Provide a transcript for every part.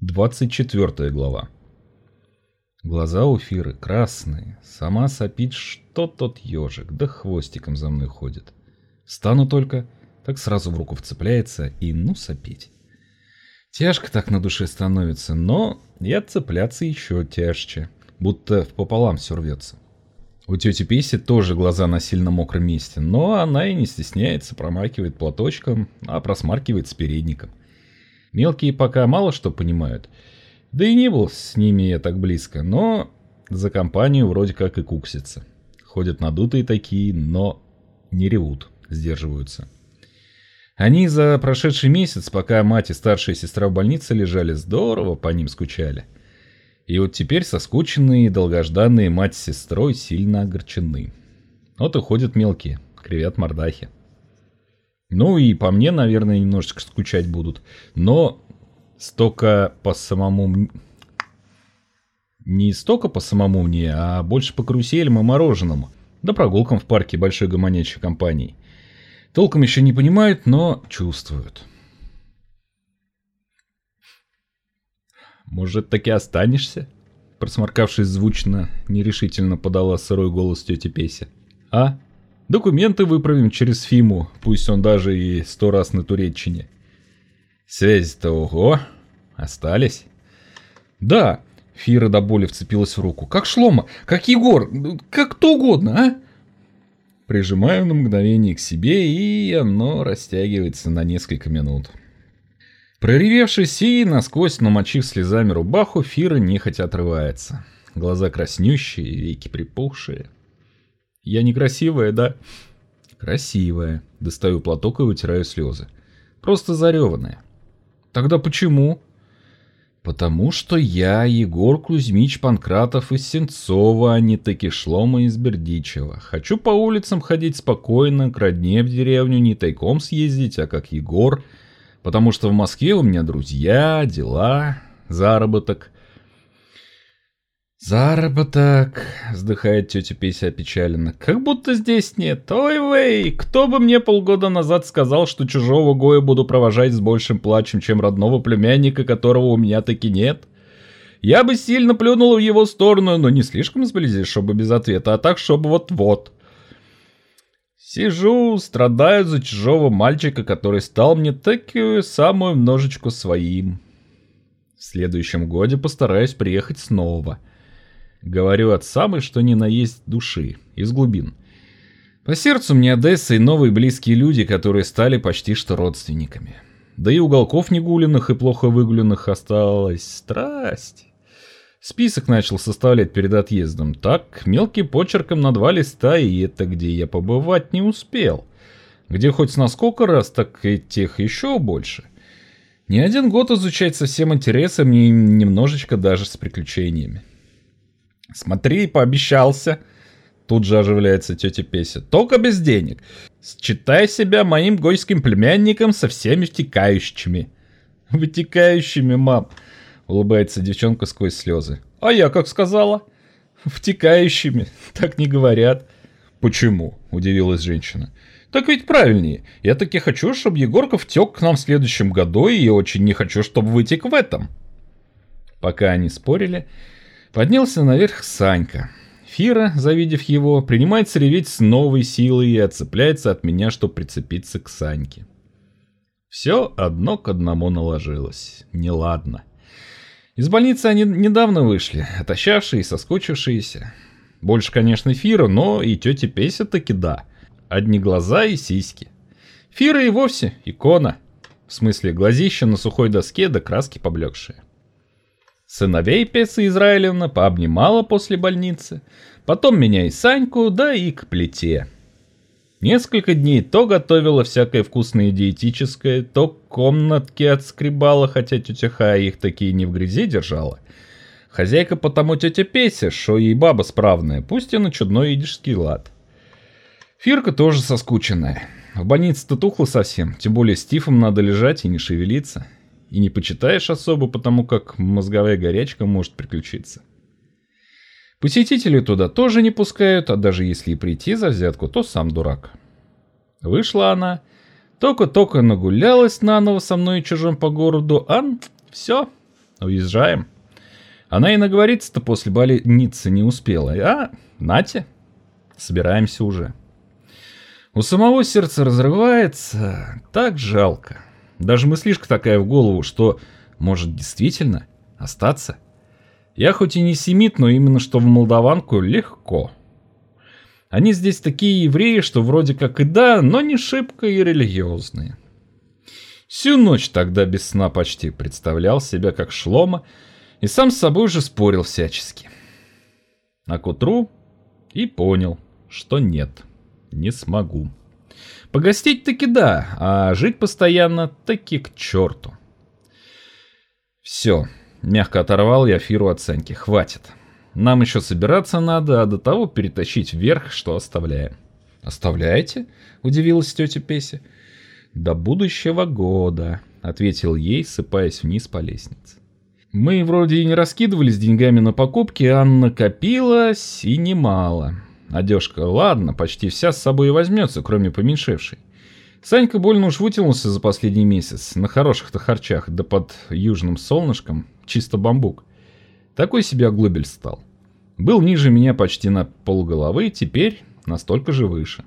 24 глава. Глаза у Фиры красные, сама сопит, что тот ежик, да хвостиком за мной ходит. Стану только, так сразу в руку вцепляется и ну сопеть. Тяжко так на душе становится, но и отцепляться еще тяжче, будто пополам все рвется. У тети Песи тоже глаза на сильно мокром месте, но она и не стесняется, промакивает платочком, а просмаркивает с передником. Мелкие пока мало что понимают. Да и не был с ними я так близко, но за компанию вроде как и куксятся. Ходят надутые такие, но не ревут, сдерживаются. Они за прошедший месяц, пока мать и старшая сестра в больнице лежали, здорово по ним скучали. И вот теперь соскученные и долгожданные мать с сестрой сильно огорчены. Вот и ходят мелкие, кривят мордахи. Ну и по мне, наверное, немножечко скучать будут. Но столько по самому... Не столько по самому мне, а больше по каруселям и мороженому. Да прогулкам в парке большой гомонящей компании. Толком еще не понимают, но чувствуют. «Может, таки останешься?» Просморкавшись звучно, нерешительно подала сырой голос тети Песя. «А?» Документы выправим через Фиму, пусть он даже и сто раз на туреччине. Связи-то ого, остались? Да, Фира до боли вцепилась в руку. Как Шлома, как Егор, как кто угодно, а? Прижимаю на мгновение к себе, и оно растягивается на несколько минут. Проревевшись и насквозь намочив слезами рубаху, Фира нехотя отрывается. Глаза краснющие, веки припухшие. Я некрасивая, да? Красивая. Достаю платок и вытираю слезы. Просто зареванная. Тогда почему? Потому что я Егор Кузьмич Панкратов из Сенцова, а не таки Шлома из Бердичева. Хочу по улицам ходить спокойно, к родне в деревню не тайком съездить, а как Егор. Потому что в Москве у меня друзья, дела, заработок. «Заработок», — вздыхает тетя Пися опечаленно, — «как будто здесь нет. Ой, вей, кто бы мне полгода назад сказал, что чужого Гоя буду провожать с большим плачем, чем родного племянника, которого у меня таки нет? Я бы сильно плюнул в его сторону, но не слишком сблизи, чтобы без ответа, а так, чтобы вот-вот». Сижу, страдаю за чужого мальчика, который стал мне такую самую множечку своим. В следующем годе постараюсь приехать снова — Говорю от самой, что ни на есть души, из глубин. По сердцу мне Одесса и новые близкие люди, которые стали почти что родственниками. Да и уголков негуленных и плохо выгуленных осталось страсть. Список начал составлять перед отъездом. Так, мелким почерком на два листа, и это где я побывать не успел. Где хоть с насколько раз, так и тех еще больше. Не один год изучать со всем интересом и немножечко даже с приключениями. Смотри, пообещался. Тут же оживляется тетя Песя. Только без денег. Считай себя моим гойским племянником со всеми втекающими. Вытекающими, мам. Улыбается девчонка сквозь слезы. А я как сказала? Втекающими. Так не говорят. Почему? Удивилась женщина. Так ведь правильнее. Я таки хочу, чтобы Егорка втек к нам в следующем году, и очень не хочу, чтобы вытек в этом. Пока они спорили, Поднялся наверх Санька. Фира, завидев его, принимается реветь с новой силой и отцепляется от меня, чтобы прицепиться к Саньке. Все одно к одному наложилось. Неладно. Из больницы они недавно вышли, отощавшие и соскучившиеся. Больше, конечно, Фира, но и тетя Песя таки да. Одни глаза и сиськи. Фира и вовсе икона. В смысле, глазища на сухой доске да краски поблекшие. Сыновей Песа Израилевна пообнимала после больницы, потом меня и Саньку, да и к плите. Несколько дней то готовила всякое вкусное диетическое, то комнатки отскребала, хотя тетя Хая их такие не в грязи держала. Хозяйка потому тетя Песя, шо ей баба справная, пусть и на чудной идишский лад. Фирка тоже соскученная. В больнице-то тухло совсем, тем более с Тифом надо лежать и не шевелиться и не почитаешь особо, потому как мозговая горячка может приключиться. Посетители туда тоже не пускают, а даже если и прийти за взятку, то сам дурак. Вышла она, только-только нагулялась наново со мной и чужим по городу, а все, уезжаем. Она и наговориться-то после больницы не успела. А, нате, собираемся уже. У самого сердце разрывается, так жалко. Даже мыслишка такая в голову, что может действительно остаться. Я хоть и не семит, но именно что в Молдаванку легко. Они здесь такие евреи, что вроде как и да, но не шибко и религиозные. Всю ночь тогда без сна почти представлял себя как шлома и сам с собой уже спорил всячески. А к утру и понял, что нет, не смогу. Погостить таки да, а жить постоянно таки к черту. Все, мягко оторвал я Фиру от Саньки, хватит. Нам еще собираться надо, а до того перетащить вверх, что оставляем. «Оставляете?» – удивилась тетя Песя. «До будущего года», — ответил ей, сыпаясь вниз по лестнице. Мы вроде и не раскидывались деньгами на покупки, а накопилось и немало. Одежка, ладно, почти вся с собой и возьмется, кроме поменьшевшей. Санька больно уж вытянулся за последний месяц, на хороших-то харчах, да под южным солнышком, чисто бамбук. Такой себе оглобель стал. Был ниже меня почти на полголовы, теперь настолько же выше.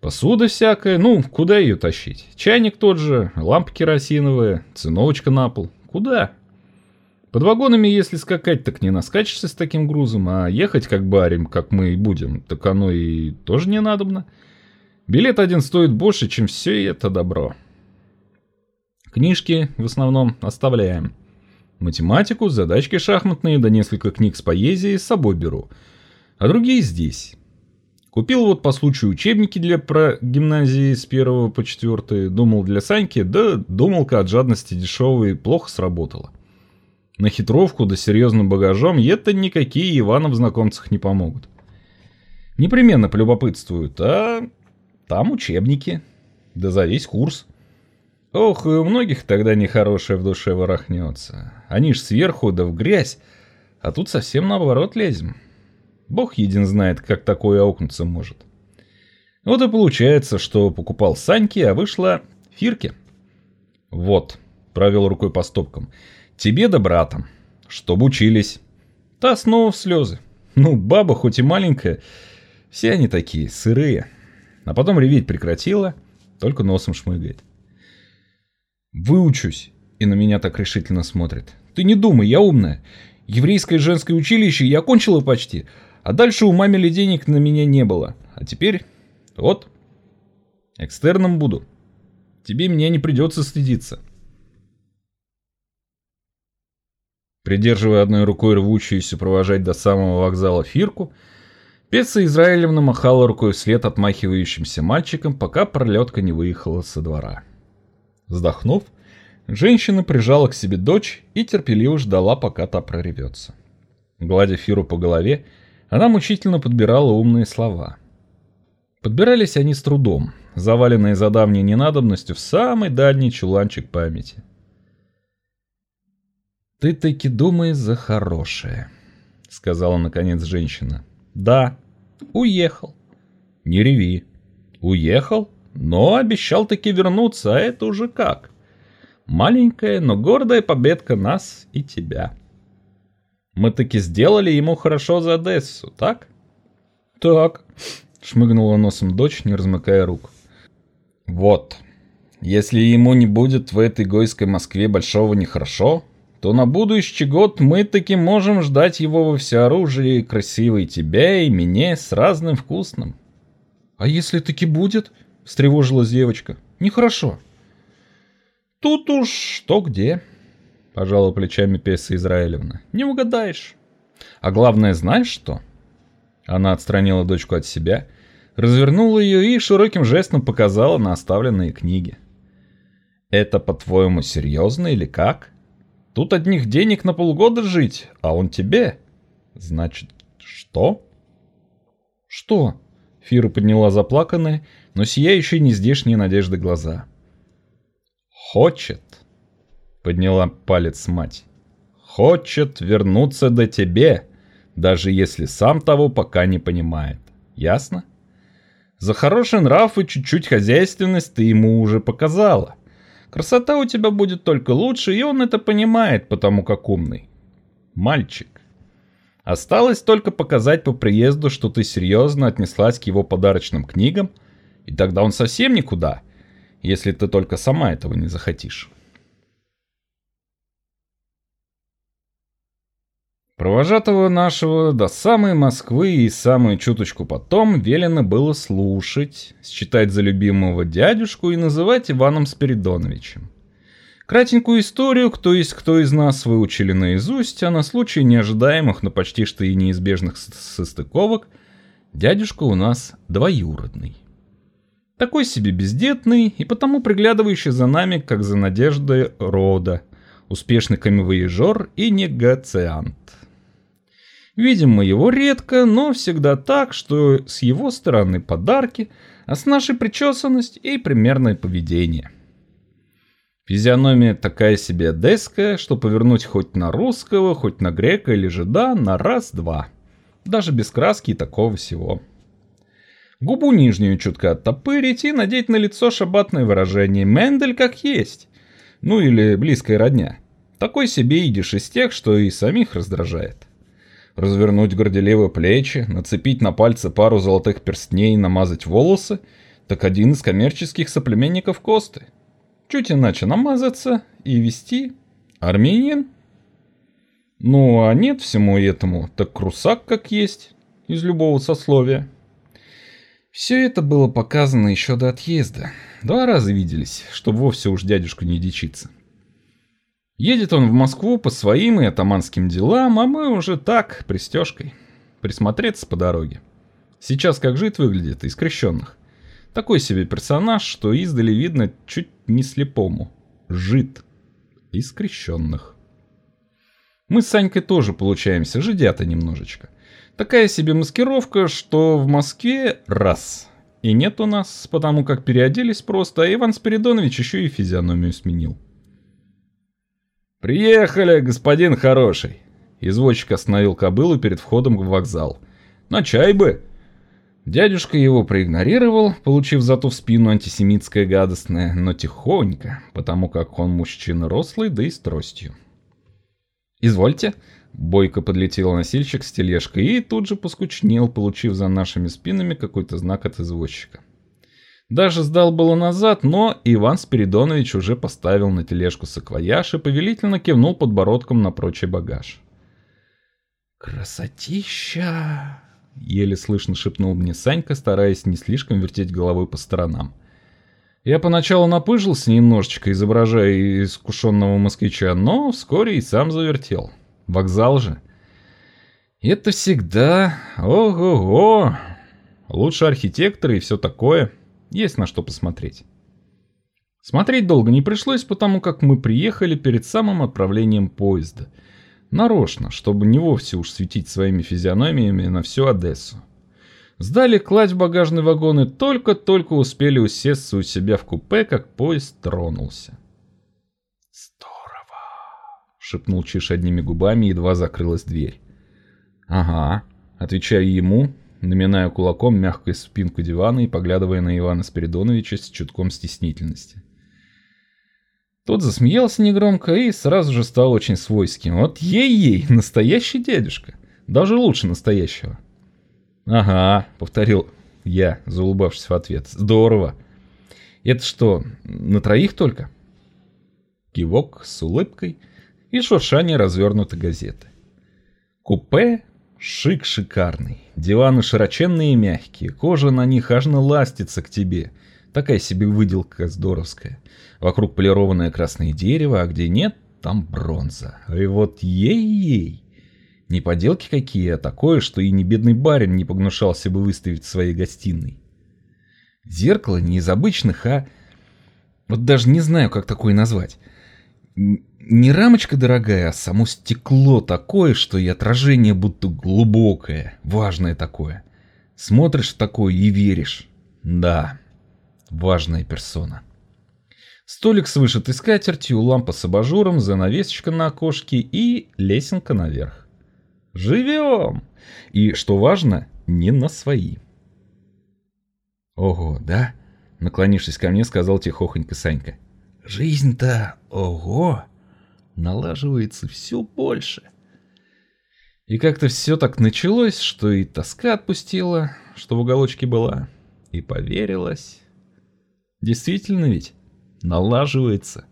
Посуда всякая, ну, куда ее тащить? Чайник тот же, лампа керосиновая, циновочка на пол. Куда? Под вагонами, если скакать, так не наскачешься с таким грузом, а ехать как барим, как мы и будем, так оно и тоже не надобно. Билет один стоит больше, чем все это добро. Книжки в основном оставляем. Математику, задачки шахматные, да несколько книг с поэзией с собой беру. А другие здесь. Купил вот по случаю учебники для про гимназии с первого по четвертый. Думал для Саньки, да думалка от жадности дешевой плохо сработала. На хитровку да серьезным багажом это никакие Ивана в знакомцах не помогут. Непременно полюбопытствуют, а там учебники. Да за весь курс. Ох, и у многих тогда нехорошее в душе ворохнется. Они ж сверху да в грязь, а тут совсем наоборот лезем. Бог един знает, как такое аукнуться может. Вот и получается, что покупал Саньки, а вышла Фирке. Вот, провел рукой по стопкам. Тебе да братам, чтоб учились. Та снова в слезы. Ну, баба хоть и маленькая, все они такие, сырые. А потом реветь прекратила, только носом шмыгает. Выучусь. И на меня так решительно смотрит. Ты не думай, я умная. Еврейское женское училище я окончила почти. А дальше у мамили денег на меня не было. А теперь, вот, экстерном буду. Тебе меня не придется стыдиться. Придерживая одной рукой рвущуюся провожать до самого вокзала Фирку, Пеца Израилевна махала рукой вслед отмахивающимся мальчикам, пока пролетка не выехала со двора. Вздохнув, женщина прижала к себе дочь и терпеливо ждала, пока та проревется. Гладя Фиру по голове, она мучительно подбирала умные слова. Подбирались они с трудом, заваленные за давней ненадобностью в самый дальний чуланчик памяти. «Ты таки думаешь за хорошее», — сказала наконец женщина. «Да, уехал». «Не реви». «Уехал, но обещал таки вернуться, а это уже как?» «Маленькая, но гордая победка нас и тебя». Мы таки сделали ему хорошо за Одессу, так? Так, шмыгнула носом дочь, не размыкая рук. Вот. Если ему не будет в этой гойской Москве большого нехорошо, то на будущий год мы таки можем ждать его во всеоружии, красивой тебя и меня с разным вкусным. А если таки будет? встревожилась девочка. Нехорошо. Тут уж что где пожала плечами Песа Израилевна. Не угадаешь. А главное, знаешь что? Она отстранила дочку от себя, развернула ее и широким жестом показала на оставленные книги. Это, по-твоему, серьезно или как? Тут одних денег на полгода жить, а он тебе. Значит, что? Что? Фира подняла заплаканные, но сияющие нездешние надежды глаза. Хочет подняла палец мать. Хочет вернуться до тебе, даже если сам того пока не понимает. Ясно? За хороший нрав и чуть-чуть хозяйственность ты ему уже показала. Красота у тебя будет только лучше, и он это понимает, потому как умный. Мальчик. Осталось только показать по приезду, что ты серьезно отнеслась к его подарочным книгам, и тогда он совсем никуда, если ты только сама этого не захотишь. Провожатого нашего до самой Москвы и самую чуточку потом велено было слушать, считать за любимого дядюшку и называть Иваном Спиридоновичем. Кратенькую историю, кто есть кто из нас, выучили наизусть, а на случай неожидаемых, но почти что и неизбежных состыковок, дядюшка у нас двоюродный. Такой себе бездетный и потому приглядывающий за нами, как за надеждой рода, успешный камевоежор и негациант. Видим мы его редко, но всегда так, что с его стороны подарки, а с нашей причесанность и примерное поведение. Физиономия такая себе одесская, что повернуть хоть на русского, хоть на грека или жида на раз-два. Даже без краски и такого всего. Губу нижнюю чутко оттопырить и надеть на лицо шабатное выражение «Мендель как есть». Ну или близкая родня. Такой себе идиш из тех, что и самих раздражает развернуть горделиво плечи, нацепить на пальцы пару золотых перстней и намазать волосы, так один из коммерческих соплеменников Косты. Чуть иначе намазаться и вести. Армянин? Ну, а нет всему этому, так крусак как есть, из любого сословия. Все это было показано еще до отъезда. Два раза виделись, чтобы вовсе уж дядюшку не дичиться. Едет он в Москву по своим и атаманским делам, а мы уже так, пристежкой. Присмотреться по дороге. Сейчас как жид выглядит из крещенных. Такой себе персонаж, что издали видно чуть не слепому. Жид. Из крещенных. Мы с Санькой тоже получаемся жидята немножечко. Такая себе маскировка, что в Москве раз. И нет у нас, потому как переоделись просто, а Иван Спиридонович еще и физиономию сменил. «Приехали, господин хороший!» Извозчик остановил кобылу перед входом в вокзал. «На чай бы!» Дядюшка его проигнорировал, получив зато в спину антисемитское гадостное, но тихонько, потому как он мужчина рослый, да и с тростью. «Извольте!» Бойко подлетел носильщик с тележкой и тут же поскучнел, получив за нашими спинами какой-то знак от извозчика. Даже сдал было назад, но Иван Спиридонович уже поставил на тележку саквояж и повелительно кивнул подбородком на прочий багаж. «Красотища!» — еле слышно шепнул мне Санька, стараясь не слишком вертеть головой по сторонам. Я поначалу напыжился немножечко, изображая искушенного москвича, но вскоре и сам завертел. Вокзал же. Это всегда... Ого-го! Лучше архитекторы и все такое. Есть на что посмотреть. Смотреть долго не пришлось, потому как мы приехали перед самым отправлением поезда. Нарочно, чтобы не вовсе уж светить своими физиономиями на всю Одессу. Сдали кладь в багажный вагон и только-только успели усесться у себя в купе, как поезд тронулся. «Здорово!» — шепнул Чиш одними губами, едва закрылась дверь. «Ага», — отвечаю ему, наминая кулаком мягкую спинку дивана и поглядывая на Ивана Спиридоновича с чутком стеснительности. Тот засмеялся негромко и сразу же стал очень свойским. Вот ей-ей, настоящий дядюшка. Даже лучше настоящего. «Ага», — повторил я, заулыбавшись в ответ. «Здорово. Это что, на троих только?» Кивок с улыбкой и шуршание развернутой газеты. Купе Шик шикарный. Диваны широченные и мягкие, кожа на них аж ластится к тебе. Такая себе выделка здоровская. Вокруг полированное красное дерево, а где нет, там бронза. И вот ей-ей. Не поделки какие, а такое, что и не бедный барин не погнушался бы выставить в своей гостиной. Зеркало не из обычных, а... Вот даже не знаю, как такое назвать. Не рамочка дорогая, а само стекло такое, что и отражение будто глубокое, важное такое. Смотришь в такое и веришь. Да, важная персона. Столик с вышитой скатертью, лампа с абажуром, занавесочка на окошке и лесенка наверх. Живем! И, что важно, не на свои. Ого, да? Наклонившись ко мне, сказал тихохонько Санька. жизнь-то, ого, налаживается все больше. И как-то все так началось, что и тоска отпустила, что в уголочке была, и поверилась. Действительно ведь, налаживается.